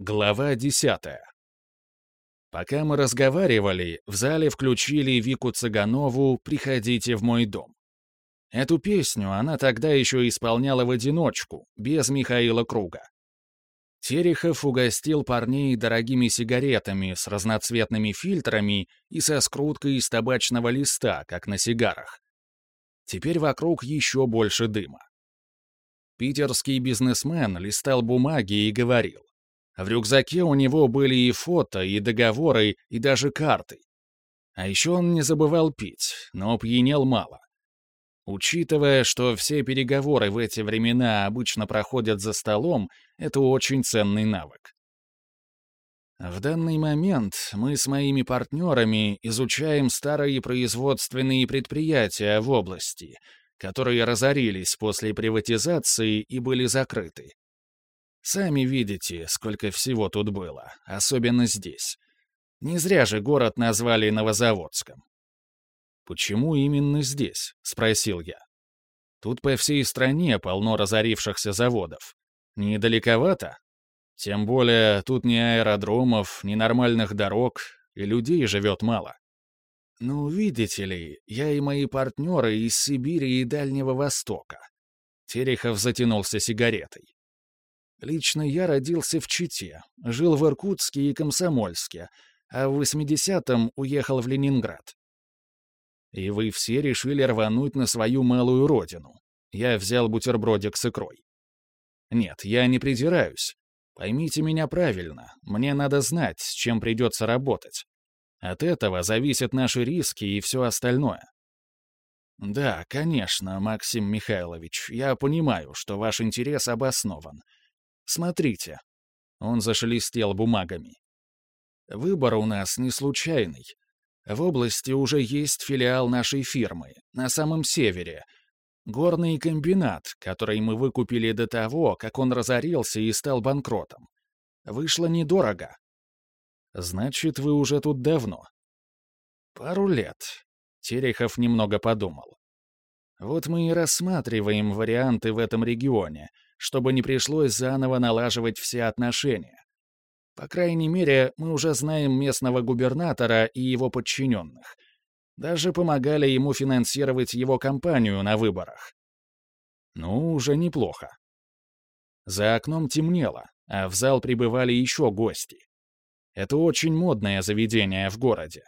Глава десятая. Пока мы разговаривали, в зале включили Вику Цыганову «Приходите в мой дом». Эту песню она тогда еще исполняла в одиночку, без Михаила Круга. Терехов угостил парней дорогими сигаретами с разноцветными фильтрами и со скруткой из табачного листа, как на сигарах. Теперь вокруг еще больше дыма. Питерский бизнесмен листал бумаги и говорил. В рюкзаке у него были и фото, и договоры, и даже карты. А еще он не забывал пить, но пьянел мало. Учитывая, что все переговоры в эти времена обычно проходят за столом, это очень ценный навык. В данный момент мы с моими партнерами изучаем старые производственные предприятия в области, которые разорились после приватизации и были закрыты. Сами видите, сколько всего тут было, особенно здесь. Не зря же город назвали Новозаводском. «Почему именно здесь?» — спросил я. «Тут по всей стране полно разорившихся заводов. Недалековато? Тем более тут ни аэродромов, ни нормальных дорог, и людей живет мало». «Ну, видите ли, я и мои партнеры из Сибири и Дальнего Востока». Терехов затянулся сигаретой. Лично я родился в Чите, жил в Иркутске и Комсомольске, а в 80-м уехал в Ленинград. И вы все решили рвануть на свою малую родину. Я взял бутербродик с икрой. Нет, я не придираюсь. Поймите меня правильно, мне надо знать, с чем придется работать. От этого зависят наши риски и все остальное. Да, конечно, Максим Михайлович, я понимаю, что ваш интерес обоснован. Смотрите. Он зашелестел бумагами. Выбор у нас не случайный. В области уже есть филиал нашей фирмы, на самом севере. Горный комбинат, который мы выкупили до того, как он разорился и стал банкротом. Вышло недорого. Значит, вы уже тут давно. Пару лет. Терехов немного подумал. Вот мы и рассматриваем варианты в этом регионе, чтобы не пришлось заново налаживать все отношения. По крайней мере, мы уже знаем местного губернатора и его подчиненных. Даже помогали ему финансировать его кампанию на выборах. Ну, уже неплохо. За окном темнело, а в зал прибывали еще гости. Это очень модное заведение в городе.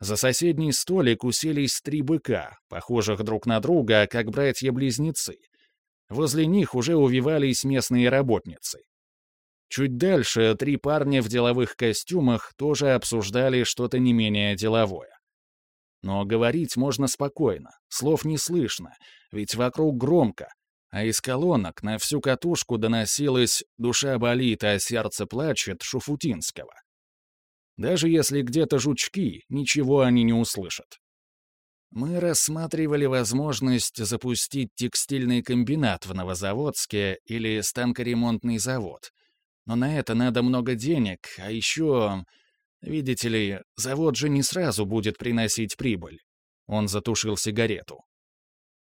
За соседний столик уселись три быка, похожих друг на друга, как братья-близнецы. Возле них уже увивались местные работницы. Чуть дальше три парня в деловых костюмах тоже обсуждали что-то не менее деловое. Но говорить можно спокойно, слов не слышно, ведь вокруг громко, а из колонок на всю катушку доносилось «душа болит, а сердце плачет» Шуфутинского. Даже если где-то жучки, ничего они не услышат. Мы рассматривали возможность запустить текстильный комбинат в Новозаводске или станкоремонтный завод, но на это надо много денег, а еще... Видите ли, завод же не сразу будет приносить прибыль. Он затушил сигарету.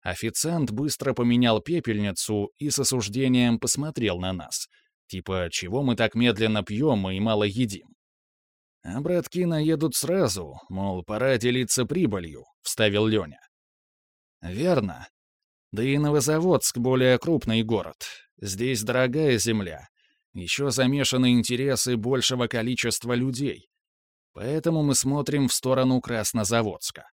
Официант быстро поменял пепельницу и с осуждением посмотрел на нас. Типа, чего мы так медленно пьем и мало едим? А братки наедут сразу, мол, пора делиться прибылью, — вставил Леня. Верно. Да и Новозаводск более крупный город. Здесь дорогая земля, еще замешаны интересы большего количества людей. Поэтому мы смотрим в сторону Краснозаводска.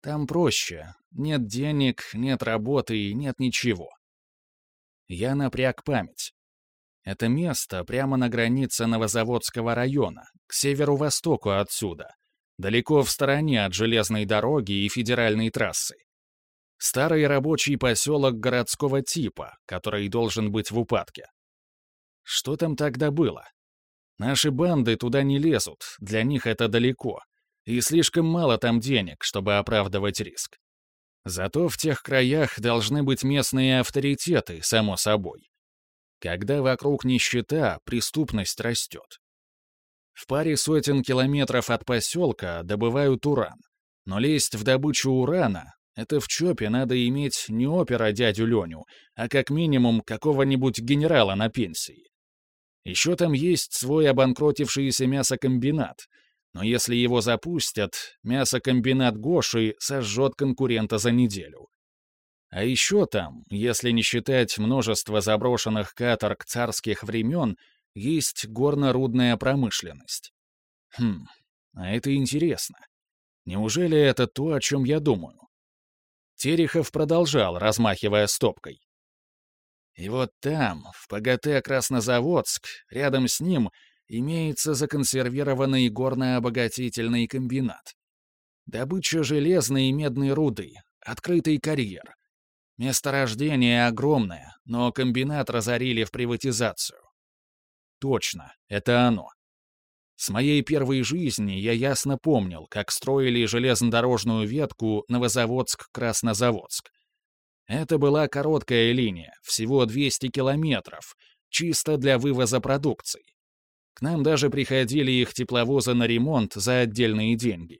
Там проще. Нет денег, нет работы и нет ничего. Я напряг память. Это место прямо на границе Новозаводского района, к северу-востоку отсюда, далеко в стороне от железной дороги и федеральной трассы. Старый рабочий поселок городского типа, который должен быть в упадке. Что там тогда было? Наши банды туда не лезут, для них это далеко. И слишком мало там денег, чтобы оправдывать риск. Зато в тех краях должны быть местные авторитеты, само собой. Когда вокруг нищета, преступность растет. В паре сотен километров от поселка добывают уран. Но лезть в добычу урана — это в ЧОПе надо иметь не опера дядю Леню, а как минимум какого-нибудь генерала на пенсии. Еще там есть свой обанкротившийся мясокомбинат, но если его запустят, мясокомбинат Гоши сожжет конкурента за неделю. А еще там, если не считать множество заброшенных каторг царских времен, есть горно-рудная промышленность. Хм, а это интересно. Неужели это то, о чем я думаю? Терехов продолжал, размахивая стопкой. И вот там, в ПГТ Краснозаводск, рядом с ним имеется законсервированный горно-обогатительный комбинат. Добыча железной и медной руды, открытый карьер. Месторождение огромное, но комбинат разорили в приватизацию. Точно, это оно. С моей первой жизни я ясно помнил, как строили железнодорожную ветку Новозаводск-Краснозаводск. Это была короткая линия, всего 200 километров, чисто для вывоза продукции. К нам даже приходили их тепловозы на ремонт за отдельные деньги.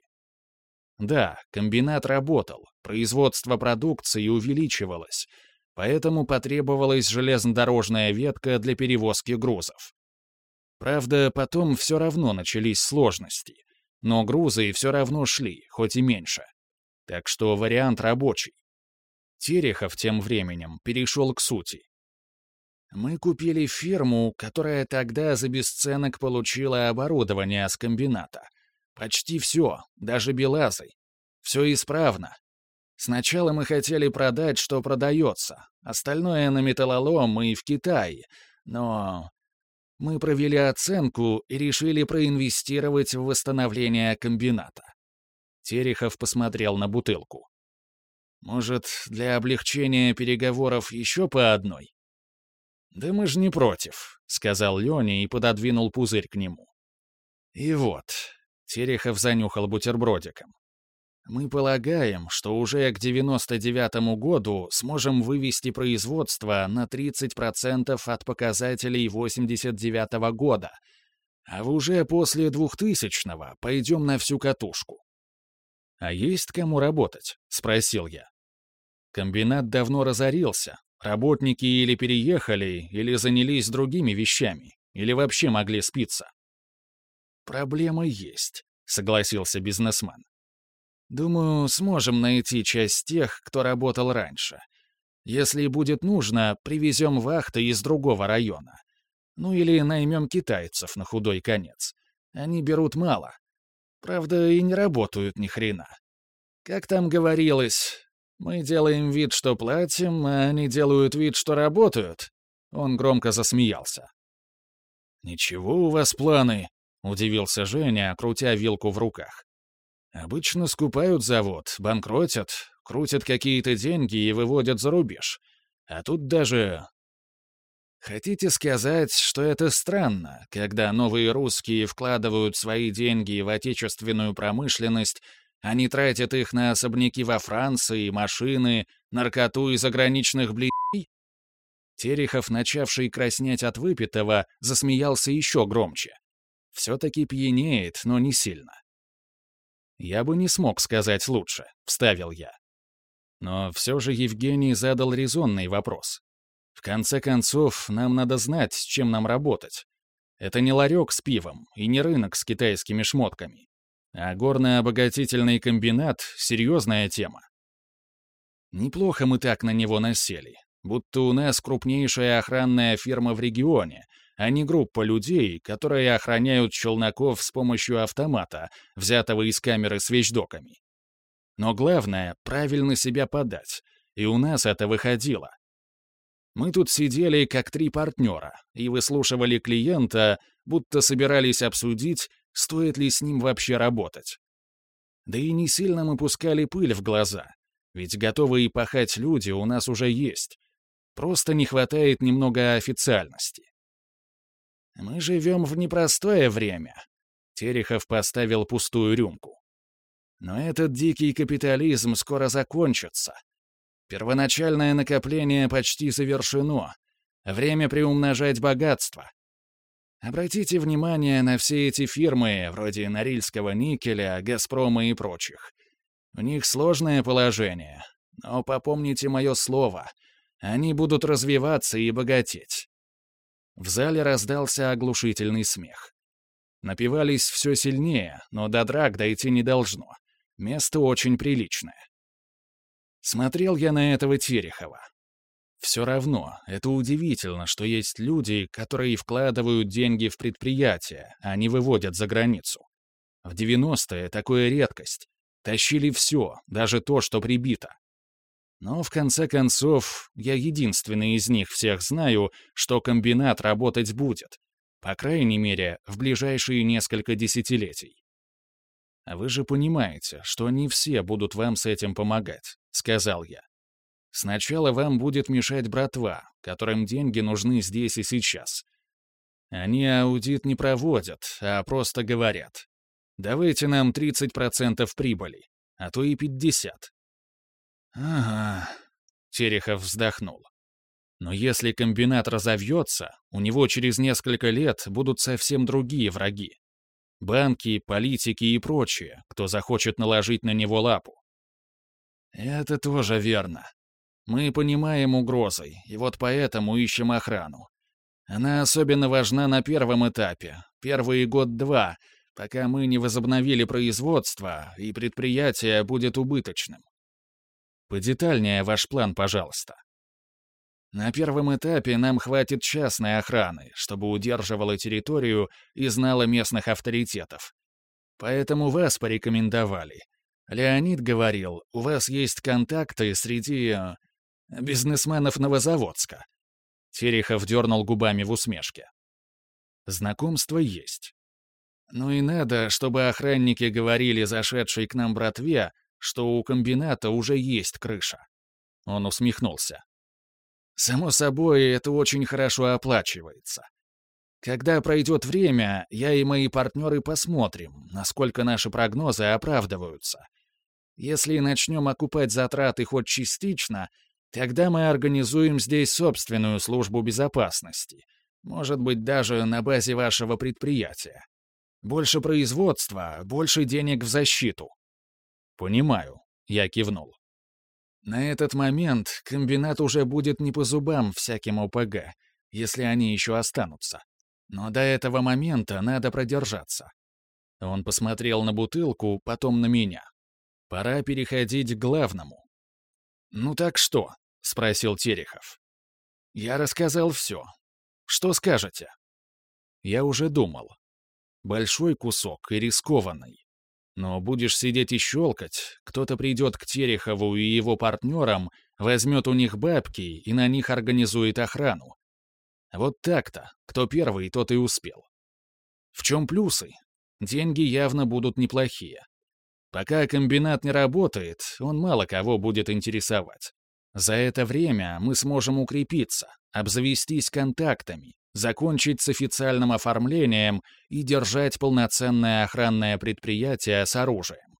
Да, комбинат работал, производство продукции увеличивалось, поэтому потребовалась железнодорожная ветка для перевозки грузов. Правда, потом все равно начались сложности, но грузы все равно шли, хоть и меньше. Так что вариант рабочий. Терехов тем временем перешел к сути. Мы купили фирму, которая тогда за бесценок получила оборудование с комбината. Почти все, даже белазы. Все исправно. Сначала мы хотели продать, что продается, остальное на металлолом и в Китае, но... Мы провели оценку и решили проинвестировать в восстановление комбината. Терехов посмотрел на бутылку. Может, для облегчения переговоров еще по одной? «Да мы же не против», — сказал Леня и пододвинул пузырь к нему. «И вот», — Терехов занюхал бутербродиком. «Мы полагаем, что уже к 99-му году сможем вывести производство на 30% от показателей 89-го года, а уже после 2000-го пойдем на всю катушку». «А есть кому работать?» — спросил я. Комбинат давно разорился. Работники или переехали, или занялись другими вещами, или вообще могли спиться. «Проблема есть», — согласился бизнесмен. «Думаю, сможем найти часть тех, кто работал раньше. Если будет нужно, привезем вахты из другого района. Ну или наймем китайцев на худой конец. Они берут мало. Правда, и не работают ни хрена. Как там говорилось, мы делаем вид, что платим, а они делают вид, что работают». Он громко засмеялся. «Ничего у вас планы», — удивился Женя, крутя вилку в руках. «Обычно скупают завод, банкротят, крутят какие-то деньги и выводят за рубеж. А тут даже...» «Хотите сказать, что это странно, когда новые русские вкладывают свои деньги в отечественную промышленность они тратят их на особняки во Франции, машины, наркоту и заграничных блядей? Терехов, начавший краснеть от выпитого, засмеялся еще громче. Все-таки пьянеет, но не сильно. «Я бы не смог сказать лучше», — вставил я. Но все же Евгений задал резонный вопрос. В конце концов, нам надо знать, с чем нам работать. Это не ларек с пивом и не рынок с китайскими шмотками. А горно-обогатительный комбинат — серьезная тема. Неплохо мы так на него насели, будто у нас крупнейшая охранная фирма в регионе, а не группа людей, которые охраняют челноков с помощью автомата, взятого из камеры с вещдоками. Но главное — правильно себя подать, и у нас это выходило. Мы тут сидели как три партнера и выслушивали клиента, будто собирались обсудить, стоит ли с ним вообще работать. Да и не сильно мы пускали пыль в глаза, ведь готовые пахать люди у нас уже есть. Просто не хватает немного официальности. Мы живем в непростое время. Терехов поставил пустую рюмку. Но этот дикий капитализм скоро закончится. Первоначальное накопление почти завершено. Время приумножать богатство. Обратите внимание на все эти фирмы, вроде Норильского никеля, Газпрома и прочих. У них сложное положение, но попомните мое слово, они будут развиваться и богатеть. В зале раздался оглушительный смех. Напивались все сильнее, но до драк дойти не должно. Место очень приличное. Смотрел я на этого Терехова. Все равно, это удивительно, что есть люди, которые вкладывают деньги в предприятия, а не выводят за границу. В 90-е такое редкость. Тащили все, даже то, что прибито. Но, в конце концов, я единственный из них всех знаю, что комбинат работать будет. По крайней мере, в ближайшие несколько десятилетий. А вы же понимаете, что не все будут вам с этим помогать, сказал я. Сначала вам будет мешать братва, которым деньги нужны здесь и сейчас. Они аудит не проводят, а просто говорят. Давайте нам 30% прибыли, а то и 50%. «Ага», — Терехов вздохнул. «Но если комбинат разовьется, у него через несколько лет будут совсем другие враги. Банки, политики и прочие, кто захочет наложить на него лапу». «Это тоже верно. Мы понимаем угрозы, и вот поэтому ищем охрану. Она особенно важна на первом этапе, первые год-два, пока мы не возобновили производство, и предприятие будет убыточным. Подетальнее ваш план, пожалуйста. На первом этапе нам хватит частной охраны, чтобы удерживала территорию и знала местных авторитетов. Поэтому вас порекомендовали. Леонид говорил, у вас есть контакты среди... Э, бизнесменов Новозаводска. Терехов дернул губами в усмешке. Знакомство есть. Ну и надо, чтобы охранники говорили зашедшей к нам братве, что у комбината уже есть крыша. Он усмехнулся. Само собой, это очень хорошо оплачивается. Когда пройдет время, я и мои партнеры посмотрим, насколько наши прогнозы оправдываются. Если начнем окупать затраты хоть частично, тогда мы организуем здесь собственную службу безопасности. Может быть, даже на базе вашего предприятия. Больше производства, больше денег в защиту. «Понимаю», — я кивнул. На этот момент комбинат уже будет не по зубам всяким ОПГ, если они еще останутся. Но до этого момента надо продержаться. Он посмотрел на бутылку, потом на меня. Пора переходить к главному. «Ну так что?» — спросил Терехов. «Я рассказал все. Что скажете?» Я уже думал. Большой кусок и рискованный. Но будешь сидеть и щелкать, кто-то придет к Терехову и его партнерам, возьмет у них бабки и на них организует охрану. Вот так-то, кто первый, тот и успел. В чем плюсы? Деньги явно будут неплохие. Пока комбинат не работает, он мало кого будет интересовать. За это время мы сможем укрепиться, обзавестись контактами, закончить с официальным оформлением и держать полноценное охранное предприятие с оружием.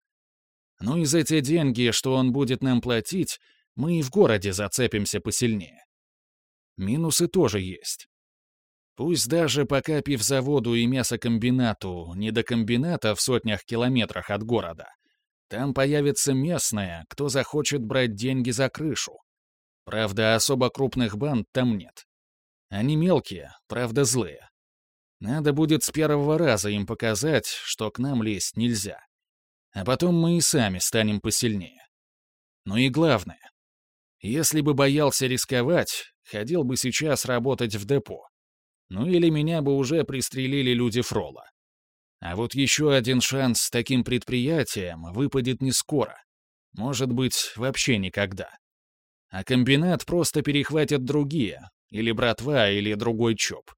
Ну и за те деньги, что он будет нам платить, мы и в городе зацепимся посильнее. Минусы тоже есть. Пусть даже пока пивзаводу и мясокомбинату не до комбината в сотнях километрах от города, там появится местная, кто захочет брать деньги за крышу. Правда, особо крупных банд там нет. Они мелкие, правда злые. Надо будет с первого раза им показать, что к нам лезть нельзя. А потом мы и сами станем посильнее. Ну и главное. Если бы боялся рисковать, ходил бы сейчас работать в депо. Ну или меня бы уже пристрелили люди Фрола. А вот еще один шанс с таким предприятием выпадет не скоро. Может быть, вообще никогда. А комбинат просто перехватят другие, или братва, или другой ЧОП.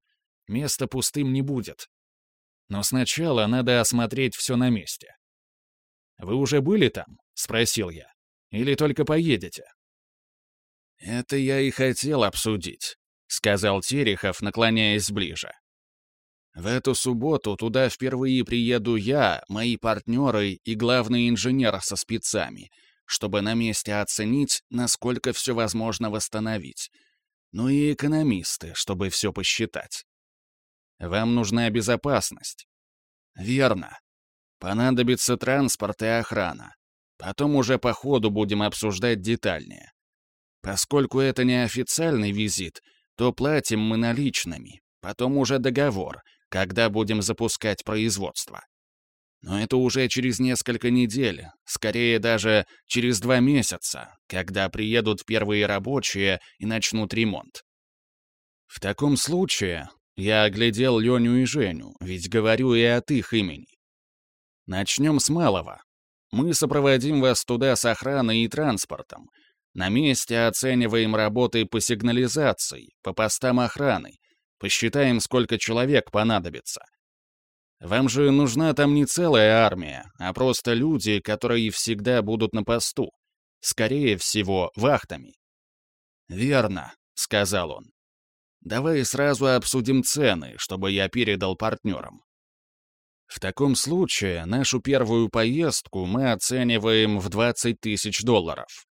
Места пустым не будет. Но сначала надо осмотреть все на месте. «Вы уже были там?» — спросил я. «Или только поедете?» «Это я и хотел обсудить», — сказал Терехов, наклоняясь ближе. «В эту субботу туда впервые приеду я, мои партнеры и главный инженер со спецами, чтобы на месте оценить, насколько все возможно восстановить, ну и экономисты, чтобы все посчитать. Вам нужна безопасность. Верно. Понадобится транспорт и охрана. Потом уже по ходу будем обсуждать детальнее. Поскольку это не официальный визит, то платим мы наличными, потом уже договор, когда будем запускать производство. Но это уже через несколько недель, скорее даже через два месяца, когда приедут первые рабочие и начнут ремонт. В таком случае я оглядел Леню и Женю, ведь говорю и от их имени. Начнем с малого. Мы сопроводим вас туда с охраной и транспортом. На месте оцениваем работы по сигнализации, по постам охраны. Посчитаем, сколько человек понадобится. Вам же нужна там не целая армия, а просто люди, которые всегда будут на посту. Скорее всего, вахтами. «Верно», — сказал он. «Давай сразу обсудим цены, чтобы я передал партнерам. В таком случае нашу первую поездку мы оцениваем в 20 тысяч долларов.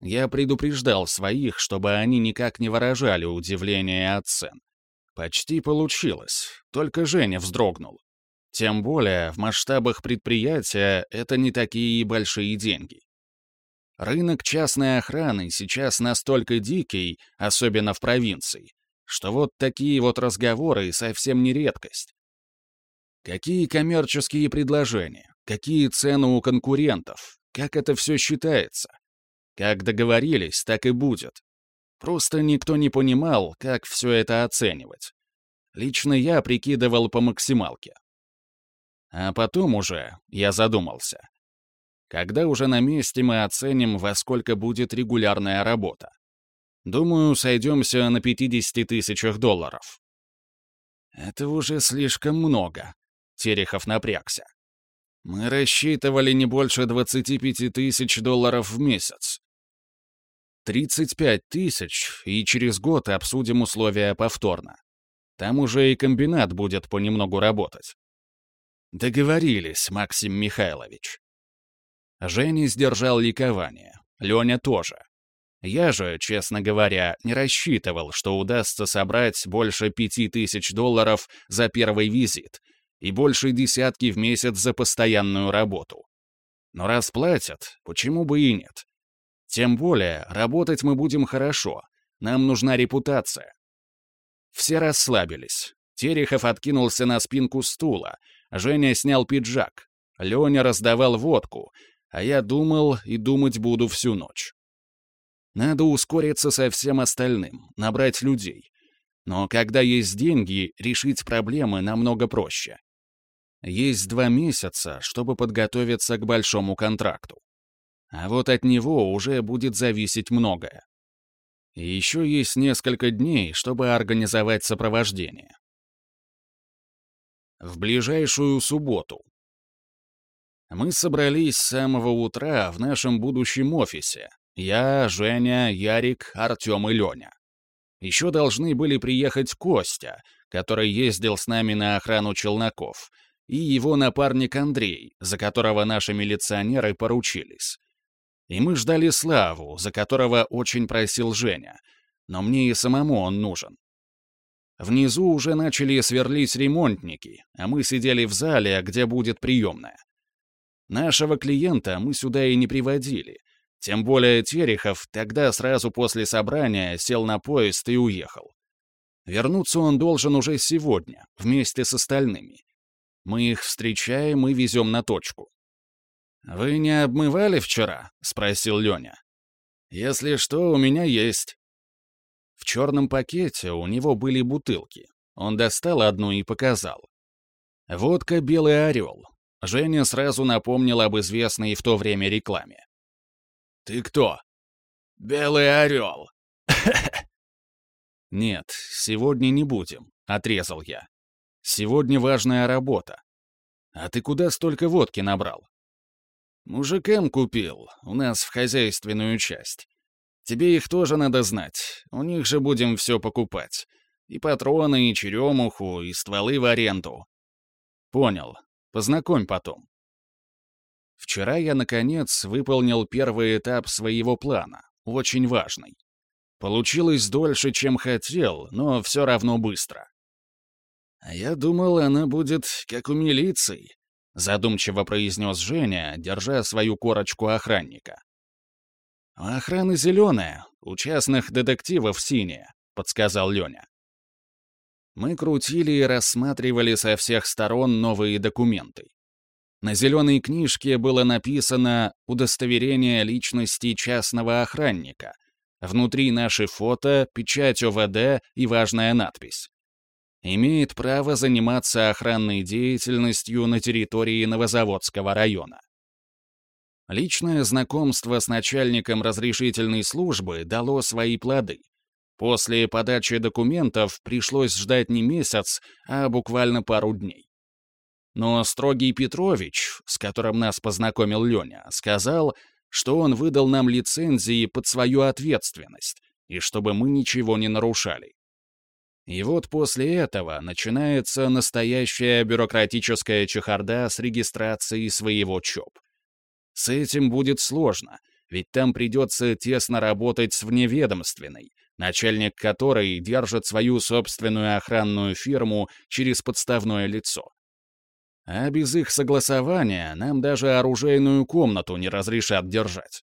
Я предупреждал своих, чтобы они никак не выражали удивления от цен. Почти получилось, только Женя вздрогнул. Тем более, в масштабах предприятия это не такие большие деньги. Рынок частной охраны сейчас настолько дикий, особенно в провинции, что вот такие вот разговоры совсем не редкость. Какие коммерческие предложения? Какие цены у конкурентов? Как это все считается? Как договорились, так и будет. Просто никто не понимал, как все это оценивать. Лично я прикидывал по максималке. А потом уже я задумался. Когда уже на месте мы оценим, во сколько будет регулярная работа? Думаю, сойдемся на 50 тысячах долларов. Это уже слишком много, Терехов напрягся. «Мы рассчитывали не больше 25 тысяч долларов в месяц. 35 тысяч, и через год обсудим условия повторно. Там уже и комбинат будет понемногу работать». «Договорились, Максим Михайлович». Женя сдержал ликование, Леня тоже. Я же, честно говоря, не рассчитывал, что удастся собрать больше пяти тысяч долларов за первый визит — и больше десятки в месяц за постоянную работу. Но раз платят, почему бы и нет? Тем более, работать мы будем хорошо, нам нужна репутация. Все расслабились. Терехов откинулся на спинку стула, Женя снял пиджак, Леня раздавал водку, а я думал и думать буду всю ночь. Надо ускориться со всем остальным, набрать людей. Но когда есть деньги, решить проблемы намного проще. Есть два месяца, чтобы подготовиться к большому контракту. А вот от него уже будет зависеть многое. И еще есть несколько дней, чтобы организовать сопровождение. В ближайшую субботу. Мы собрались с самого утра в нашем будущем офисе. Я, Женя, Ярик, Артем и Леня. Еще должны были приехать Костя, который ездил с нами на охрану челноков — и его напарник Андрей, за которого наши милиционеры поручились. И мы ждали Славу, за которого очень просил Женя, но мне и самому он нужен. Внизу уже начали сверлить ремонтники, а мы сидели в зале, где будет приемная. Нашего клиента мы сюда и не приводили, тем более Терехов тогда сразу после собрания сел на поезд и уехал. Вернуться он должен уже сегодня, вместе с остальными. Мы их встречаем и везем на точку. «Вы не обмывали вчера?» — спросил Леня. «Если что, у меня есть». В черном пакете у него были бутылки. Он достал одну и показал. «Водка «Белый орел». Женя сразу напомнил об известной в то время рекламе. «Ты кто?» «Белый орел». «Нет, сегодня не будем», — отрезал я. Сегодня важная работа. А ты куда столько водки набрал? Мужикам купил, у нас в хозяйственную часть. Тебе их тоже надо знать, у них же будем все покупать. И патроны, и черемуху, и стволы в аренду. Понял. Познакомь потом. Вчера я, наконец, выполнил первый этап своего плана, очень важный. Получилось дольше, чем хотел, но все равно быстро. «А я думал, она будет как у милиции», — задумчиво произнес Женя, держа свою корочку охранника. «У охраны зеленая, у частных детективов синяя», — подсказал Леня. Мы крутили и рассматривали со всех сторон новые документы. На зеленой книжке было написано «Удостоверение личности частного охранника». Внутри наши фото, печать ОВД и важная надпись. Имеет право заниматься охранной деятельностью на территории Новозаводского района. Личное знакомство с начальником разрешительной службы дало свои плоды. После подачи документов пришлось ждать не месяц, а буквально пару дней. Но строгий Петрович, с которым нас познакомил Леня, сказал, что он выдал нам лицензии под свою ответственность, и чтобы мы ничего не нарушали. И вот после этого начинается настоящая бюрократическая чехарда с регистрацией своего ЧОП. С этим будет сложно, ведь там придется тесно работать с вневедомственной, начальник которой держит свою собственную охранную фирму через подставное лицо. А без их согласования нам даже оружейную комнату не разрешат держать.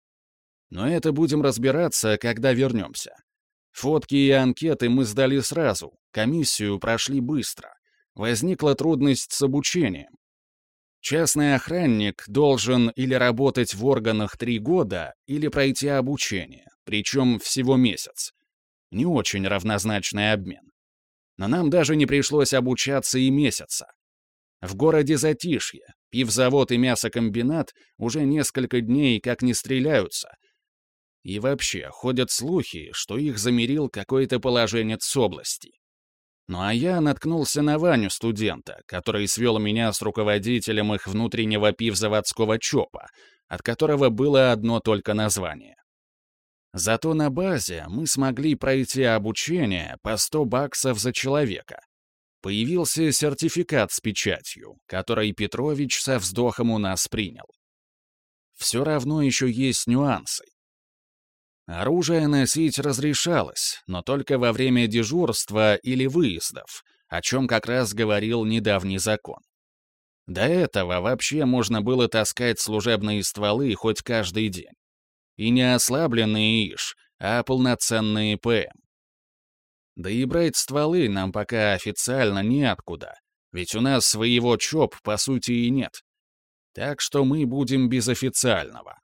Но это будем разбираться, когда вернемся. Фотки и анкеты мы сдали сразу, комиссию прошли быстро. Возникла трудность с обучением. Частный охранник должен или работать в органах три года, или пройти обучение, причем всего месяц. Не очень равнозначный обмен. Но нам даже не пришлось обучаться и месяца. В городе затишье, пивзавод и мясокомбинат уже несколько дней как не стреляются. И вообще, ходят слухи, что их замерил какой-то положенец с области. Ну а я наткнулся на Ваню студента, который свел меня с руководителем их внутреннего пивзаводского ЧОПа, от которого было одно только название. Зато на базе мы смогли пройти обучение по 100 баксов за человека. Появился сертификат с печатью, который Петрович со вздохом у нас принял. Все равно еще есть нюансы. Оружие носить разрешалось, но только во время дежурства или выездов, о чем как раз говорил недавний закон. До этого вообще можно было таскать служебные стволы хоть каждый день. И не ослабленные ИШ, а полноценные ПМ. Да и брать стволы нам пока официально неоткуда, ведь у нас своего ЧОП по сути и нет. Так что мы будем без официального.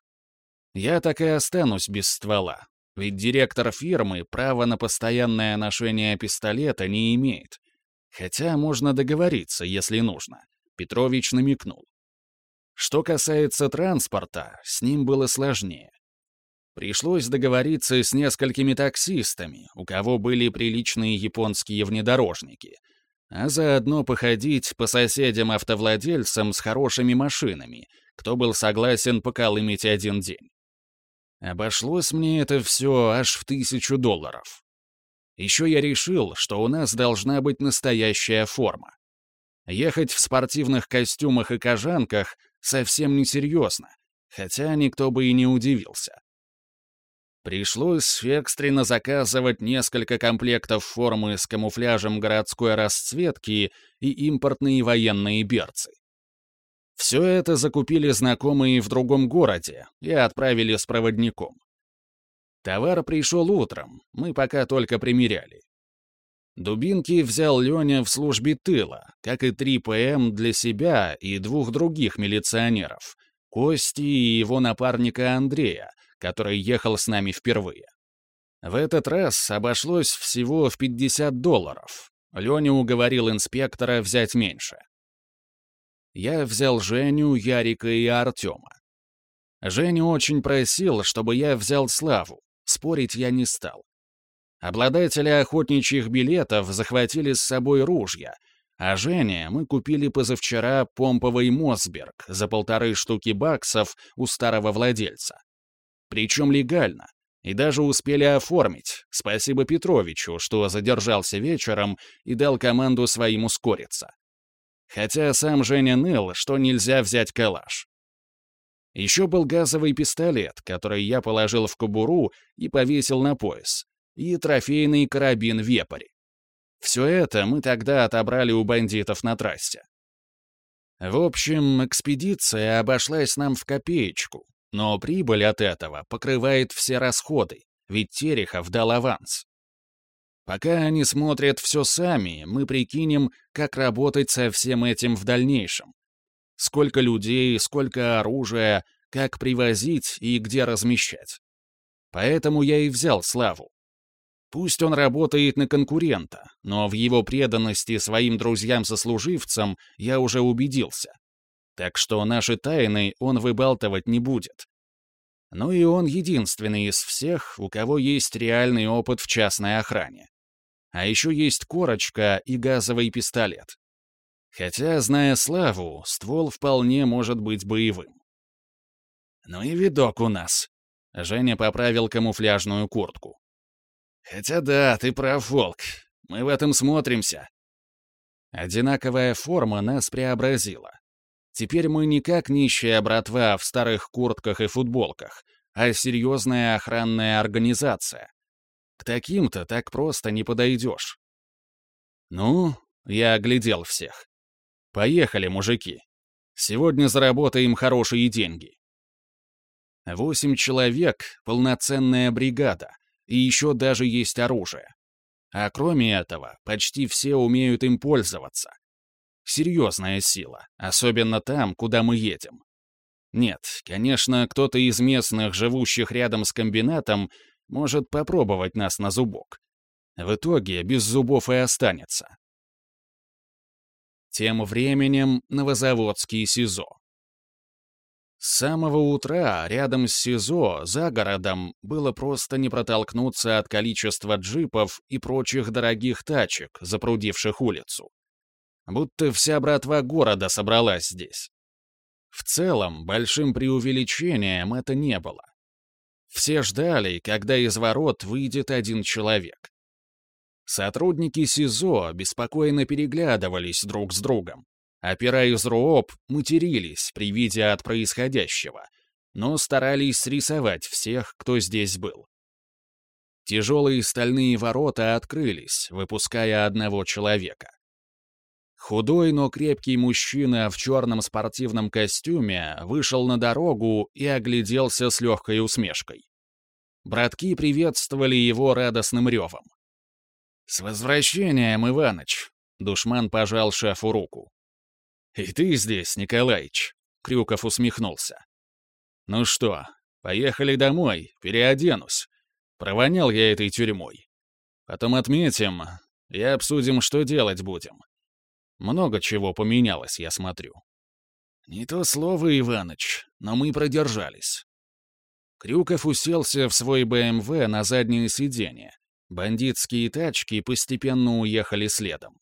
Я так и останусь без ствола, ведь директор фирмы права на постоянное ношение пистолета не имеет. Хотя можно договориться, если нужно. Петрович намекнул. Что касается транспорта, с ним было сложнее. Пришлось договориться с несколькими таксистами, у кого были приличные японские внедорожники, а заодно походить по соседям-автовладельцам с хорошими машинами, кто был согласен поколымить один день. Обошлось мне это все аж в тысячу долларов. Еще я решил, что у нас должна быть настоящая форма. Ехать в спортивных костюмах и кожанках совсем несерьезно, хотя никто бы и не удивился. Пришлось экстренно заказывать несколько комплектов формы с камуфляжем городской расцветки и импортные военные берцы. Все это закупили знакомые в другом городе и отправили с проводником. Товар пришел утром, мы пока только примеряли. Дубинки взял Леня в службе тыла, как и 3 ПМ для себя и двух других милиционеров, Кости и его напарника Андрея, который ехал с нами впервые. В этот раз обошлось всего в 50 долларов. Леня уговорил инспектора взять меньше я взял Женю, Ярика и Артема. Женя очень просил, чтобы я взял Славу. Спорить я не стал. Обладатели охотничьих билетов захватили с собой ружья, а Жене мы купили позавчера помповый Мосберг за полторы штуки баксов у старого владельца. Причем легально, и даже успели оформить, спасибо Петровичу, что задержался вечером и дал команду своим ускориться. Хотя сам Женя ныл, что нельзя взять калаш. Еще был газовый пистолет, который я положил в кобуру и повесил на пояс, и трофейный карабин вепари. Все это мы тогда отобрали у бандитов на трассе. В общем, экспедиция обошлась нам в копеечку, но прибыль от этого покрывает все расходы, ведь Терехов дал аванс. Пока они смотрят все сами, мы прикинем, как работать со всем этим в дальнейшем. Сколько людей, сколько оружия, как привозить и где размещать. Поэтому я и взял Славу. Пусть он работает на конкурента, но в его преданности своим друзьям-сослуживцам я уже убедился. Так что наши тайны он выбалтывать не будет. Ну и он единственный из всех, у кого есть реальный опыт в частной охране. А еще есть корочка и газовый пистолет. Хотя, зная Славу, ствол вполне может быть боевым. «Ну и видок у нас», — Женя поправил камуфляжную куртку. «Хотя да, ты прав, Волк. Мы в этом смотримся». Одинаковая форма нас преобразила. Теперь мы не как нищая братва в старых куртках и футболках, а серьезная охранная организация. К таким-то так просто не подойдешь. Ну, я оглядел всех. Поехали, мужики. Сегодня заработаем хорошие деньги. Восемь человек — полноценная бригада, и еще даже есть оружие. А кроме этого, почти все умеют им пользоваться. Серьезная сила, особенно там, куда мы едем. Нет, конечно, кто-то из местных, живущих рядом с комбинатом, может попробовать нас на зубок. В итоге без зубов и останется. Тем временем Новозаводский СИЗО. С самого утра рядом с СИЗО, за городом, было просто не протолкнуться от количества джипов и прочих дорогих тачек, запрудивших улицу будто вся братва города собралась здесь. В целом, большим преувеличением это не было. Все ждали, когда из ворот выйдет один человек. Сотрудники СИЗО беспокойно переглядывались друг с другом. Опера из РООП матерились при виде от происходящего, но старались срисовать всех, кто здесь был. Тяжелые стальные ворота открылись, выпуская одного человека. Худой, но крепкий мужчина в черном спортивном костюме вышел на дорогу и огляделся с легкой усмешкой. Братки приветствовали его радостным ревом. «С возвращением, Иваныч!» — душман пожал шефу руку. «И ты здесь, Николаич!» — Крюков усмехнулся. «Ну что, поехали домой, переоденусь. Провонял я этой тюрьмой. Потом отметим и обсудим, что делать будем. Много чего поменялось, я смотрю. Не то слово, Иваныч, но мы продержались. Крюков уселся в свой БМВ на заднее сиденье. Бандитские тачки постепенно уехали следом.